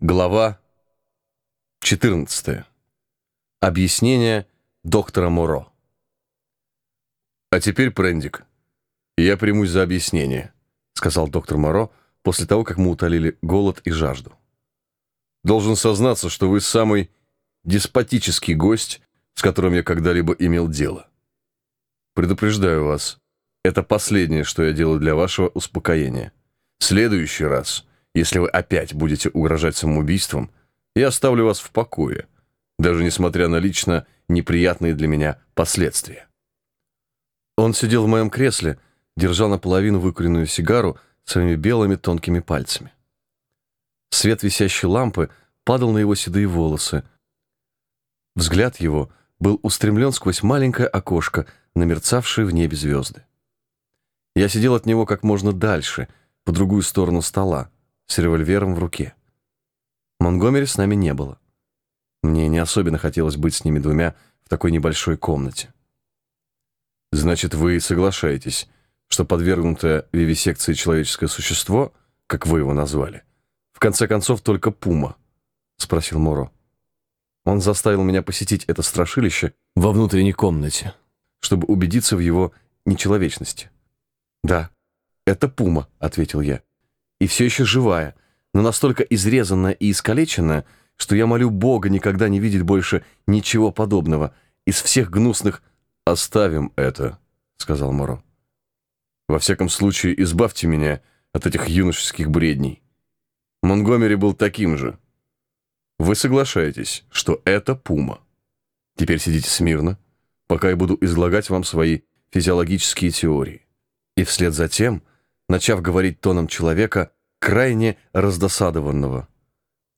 Глава 14. Объяснение доктора Муро. «А теперь, Прендик, я примусь за объяснение», сказал доктор Моро после того, как мы утолили голод и жажду. «Должен сознаться, что вы самый деспотический гость, с которым я когда-либо имел дело. Предупреждаю вас, это последнее, что я делаю для вашего успокоения. Следующий раз если вы опять будете угрожать самоубийством, я оставлю вас в покое, даже несмотря на лично неприятные для меня последствия. Он сидел в моем кресле, держа наполовину выкуренную сигару своими белыми тонкими пальцами. Свет висящей лампы падал на его седые волосы. Взгляд его был устремлен сквозь маленькое окошко на мерцавшие в небе звезды. Я сидел от него как можно дальше, по другую сторону стола с револьвером в руке. Монгомери с нами не было. Мне не особенно хотелось быть с ними двумя в такой небольшой комнате. Значит, вы соглашаетесь, что подвергнутое вивисекции человеческое существо, как вы его назвали, в конце концов только пума? спросил Моро. Он заставил меня посетить это страшилище во внутренней комнате, чтобы убедиться в его нечеловечности. Да, это пума, ответил я и все еще живая, но настолько изрезанная и искалеченная, что я молю Бога никогда не видеть больше ничего подобного. Из всех гнусных «Оставим это», — сказал Моро. «Во всяком случае, избавьте меня от этих юношеских бредней. Монгомери был таким же. Вы соглашаетесь, что это пума. Теперь сидите смирно, пока я буду излагать вам свои физиологические теории. И вслед за тем начав говорить тоном человека, крайне раздосадованного.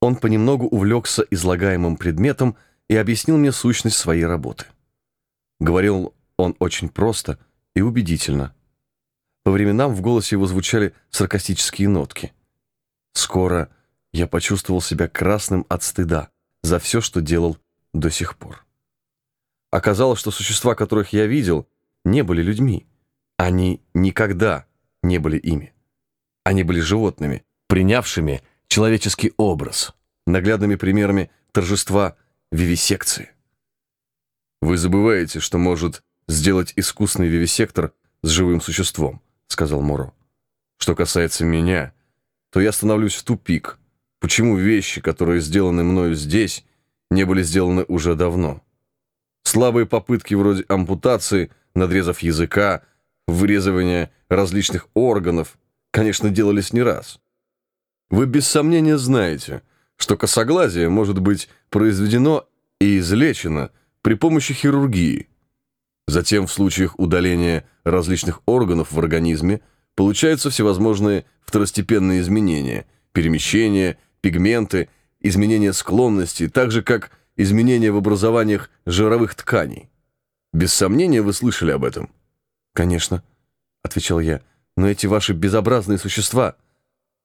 Он понемногу увлекся излагаемым предметом и объяснил мне сущность своей работы. Говорил он очень просто и убедительно. По временам в голосе его звучали саркастические нотки. Скоро я почувствовал себя красным от стыда за все, что делал до сих пор. Оказалось, что существа, которых я видел, не были людьми. Они никогда не были ими. Они были животными, принявшими человеческий образ, наглядными примерами торжества вивисекции. «Вы забываете, что может сделать искусный вивисектор с живым существом», — сказал Моро. «Что касается меня, то я становлюсь в тупик. Почему вещи, которые сделаны мною здесь, не были сделаны уже давно? Слабые попытки вроде ампутации, надрезов языка, вырезывания различных органов, конечно, делались не раз. Вы без сомнения знаете, что косоглазие может быть произведено и излечено при помощи хирургии. Затем в случаях удаления различных органов в организме получаются всевозможные второстепенные изменения, перемещения, пигменты, изменения склонности, так же как изменения в образованиях жировых тканей. Без сомнения вы слышали об этом. Конечно, отвечал я. Но эти ваши безобразные существа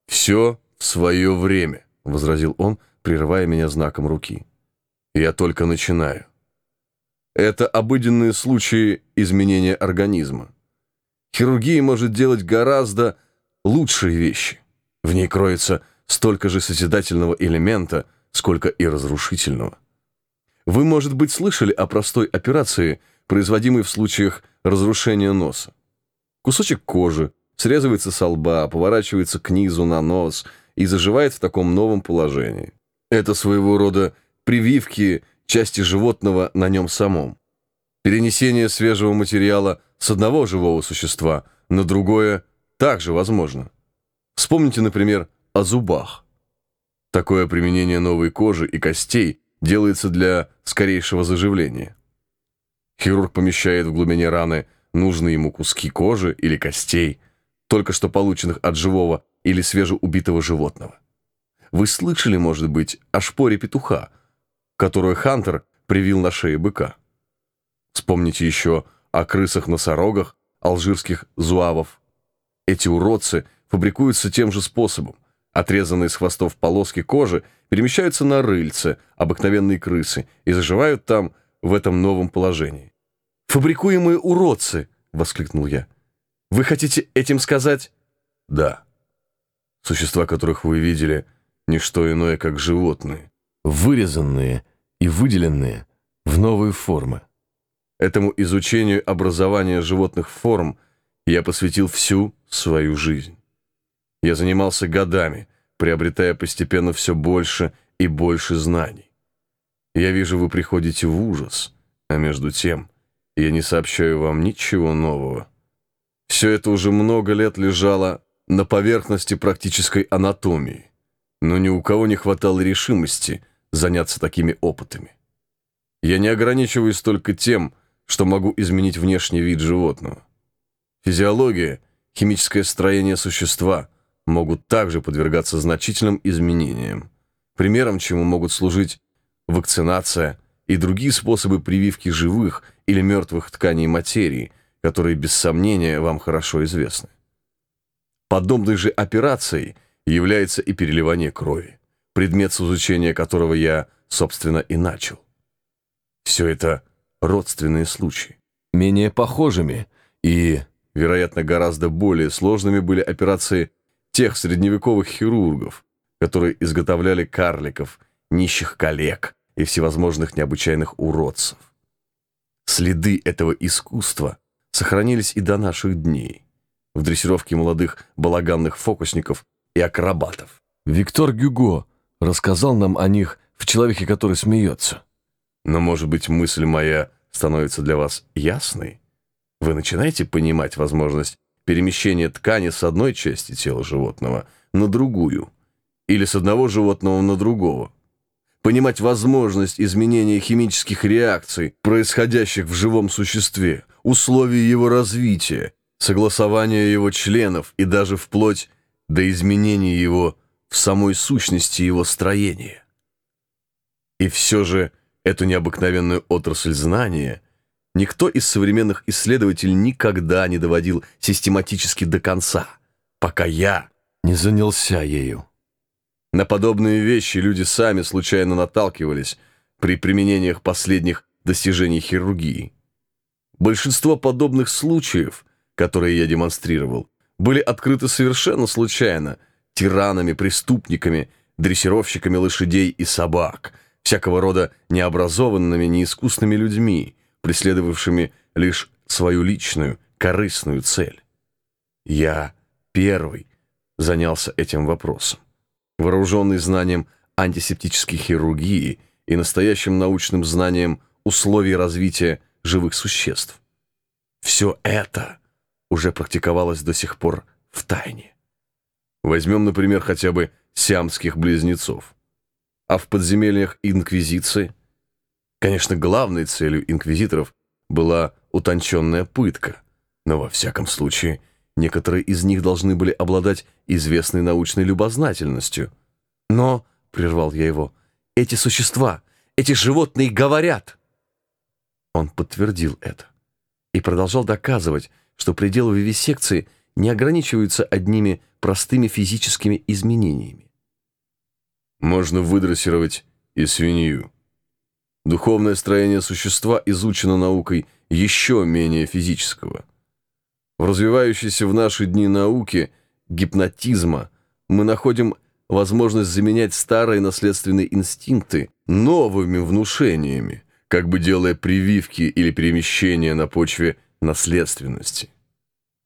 все в свое время, возразил он, прерывая меня знаком руки. Я только начинаю. Это обыденные случаи изменения организма. Хирургия может делать гораздо лучшие вещи. В ней кроется столько же созидательного элемента, сколько и разрушительного. Вы, может быть, слышали о простой операции, производимой в случаях разрушения носа. Кусочек кожи срезывается со лба, поворачивается к низу на нос и заживает в таком новом положении. Это своего рода прививки части животного на нем самом. Перенесение свежего материала с одного живого существа на другое также возможно. Вспомните, например, о зубах. Такое применение новой кожи и костей делается для скорейшего заживления. Хирург помещает в глубине раны нужные ему куски кожи или костей, только что полученных от живого или свежеубитого животного. Вы слышали, может быть, о шпоре петуха, которую Хантер привил на шее быка? Вспомните еще о крысах-носорогах, алжирских зуавов. Эти уродцы фабрикуются тем же способом. Отрезанные с хвостов полоски кожи перемещаются на рыльце, обыкновенные крысы, и заживают там в этом новом положении. «Фабрикуемые уродцы!» — воскликнул я. «Вы хотите этим сказать?» «Да. Существа, которых вы видели, не что иное, как животные, вырезанные и выделенные в новые формы. Этому изучению образования животных форм я посвятил всю свою жизнь. Я занимался годами, приобретая постепенно все больше и больше знаний. Я вижу, вы приходите в ужас, а между тем я не сообщаю вам ничего нового. Все это уже много лет лежало на поверхности практической анатомии, но ни у кого не хватало решимости заняться такими опытами. Я не ограничиваюсь только тем, что могу изменить внешний вид животного. Физиология, химическое строение существа могут также подвергаться значительным изменениям, примером чему могут служить вакцинация и другие способы прививки живых или мертвых тканей материи, которые, без сомнения, вам хорошо известны. Подобной же операцией является и переливание крови, предмет с изучения которого я, собственно, и начал. Все это родственные случаи. Менее похожими и, вероятно, гораздо более сложными были операции тех средневековых хирургов, которые изготовляли карликов, нищих коллег и всевозможных необычайных уродцев. Следы этого искусства сохранились и до наших дней в дрессировке молодых балаганных фокусников и акробатов. Виктор Гюго рассказал нам о них в «Человеке, который смеется». Но, может быть, мысль моя становится для вас ясной? Вы начинаете понимать возможность перемещения ткани с одной части тела животного на другую, или с одного животного на другого. Понимать возможность изменения химических реакций, происходящих в живом существе, условий его развития, согласования его членов и даже вплоть до изменения его в самой сущности его строения. И все же эту необыкновенную отрасль знания никто из современных исследователей никогда не доводил систематически до конца, пока я не занялся ею. На подобные вещи люди сами случайно наталкивались при применениях последних достижений хирургии. Большинство подобных случаев, которые я демонстрировал, были открыты совершенно случайно тиранами, преступниками, дрессировщиками лошадей и собак, всякого рода необразованными, неискусными людьми, преследовавшими лишь свою личную, корыстную цель. Я первый занялся этим вопросом. Вооруженный знанием антисептической хирургии и настоящим научным знанием условий развития живых существ. Все это уже практиковалось до сих пор в тайне. Возьмем, например, хотя бы сиамских близнецов. А в подземельях Инквизиции, конечно, главной целью инквизиторов была утонченная пытка, но во всяком случае некоторые из них должны были обладать известной научной любознательностью. Но, — прервал я его, — эти существа, эти животные говорят. Он подтвердил это и продолжал доказывать, что пределы вивисекции не ограничиваются одними простыми физическими изменениями. Можно выдрессировать и свинью. Духовное строение существа изучено наукой еще менее физического. В развивающейся в наши дни науке гипнотизма мы находим возможность заменять старые наследственные инстинкты новыми внушениями, как бы делая прививки или перемещения на почве наследственности.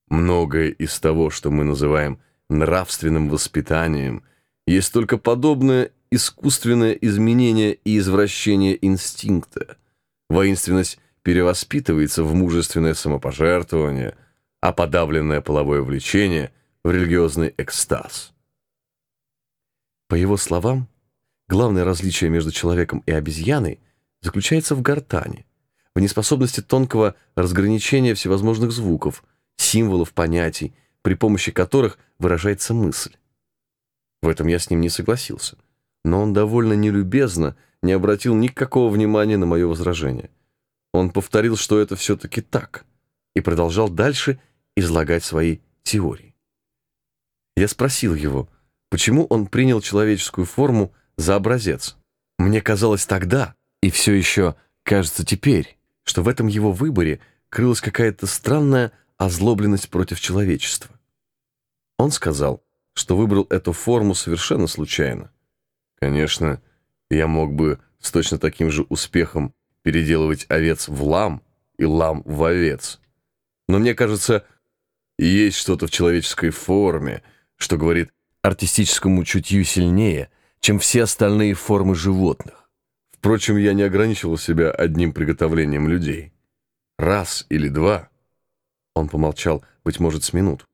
Многое из того, что мы называем нравственным воспитанием, есть только подобное искусственное изменение и извращение инстинкта. Воинственность перевоспитывается в мужественное самопожертвование, а подавленное половое влечение – в религиозный экстаз. По его словам, главное различие между человеком и обезьяной заключается в гортани, в неспособности тонкого разграничения всевозможных звуков, символов, понятий, при помощи которых выражается мысль. В этом я с ним не согласился, но он довольно нелюбезно не обратил никакого внимания на мое возражение. Он повторил, что это все-таки так, и продолжал дальше излагать свои теории. Я спросил его, почему он принял человеческую форму за образец. Мне казалось тогда, и все еще кажется теперь, что в этом его выборе крылась какая-то странная озлобленность против человечества. Он сказал, что выбрал эту форму совершенно случайно, Конечно, я мог бы с точно таким же успехом переделывать овец в лам и лам в овец. Но мне кажется, есть что-то в человеческой форме, что говорит артистическому чутью сильнее, чем все остальные формы животных. Впрочем, я не ограничивал себя одним приготовлением людей. Раз или два. Он помолчал, быть может, с минуту.